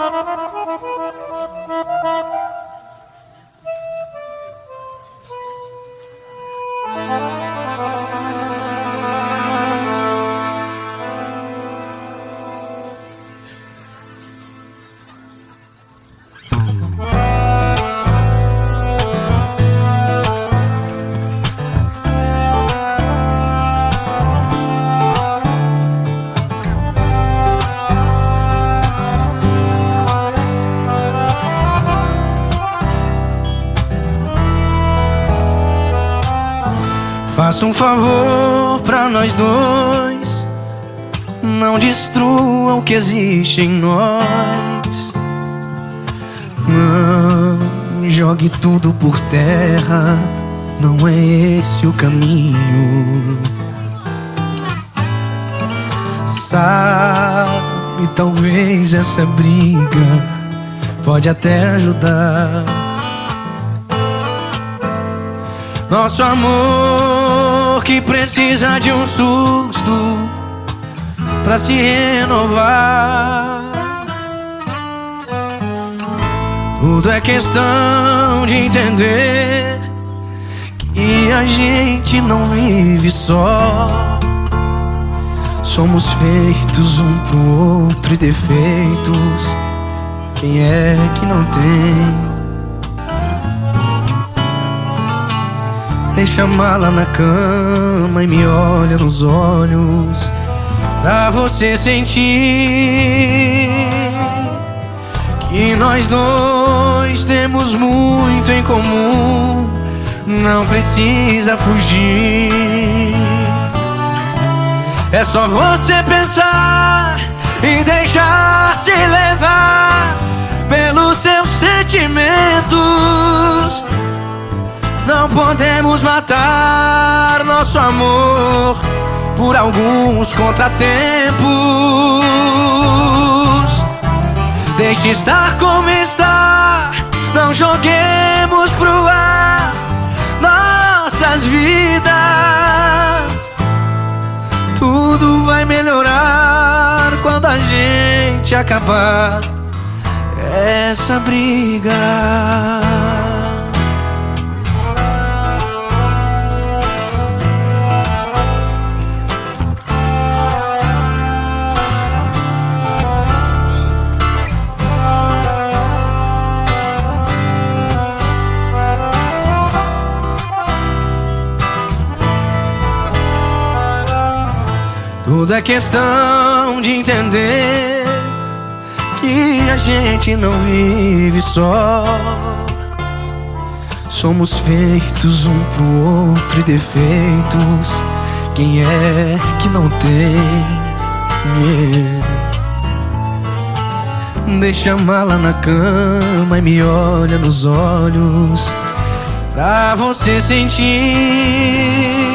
Ha ha ha ha! Faça um favor pra nós dois. Não destrua o que existe em nós. Não jogue tudo por terra. Não é esse o caminho. Sabe, talvez essa briga pode até ajudar. Nosso amor que precisa de um susto pra se renovar. Tudo é questão de entender que a gente não vive só. Somos feitos um pro outro e defeitos. Quem é que não tem? Deixa a mala na cama e me olha nos olhos Pra você sentir Que nós dois temos muito em comum. Não precisa fugir. É só você pensar e deixar se levar Pelos seus sentimentos podemos matar nosso amor por alguns contratempos. Deixe estar como está, não joguemos pro ar nossas vidas. Tudo vai melhorar quando a gente acabar essa briga. Tudo é questão de entender que a gente não vive só. Somos feitos um pro outro e defeitos. Quem é que não tem? Yeah. Deixa a mala na cama e me olha nos olhos pra você sentir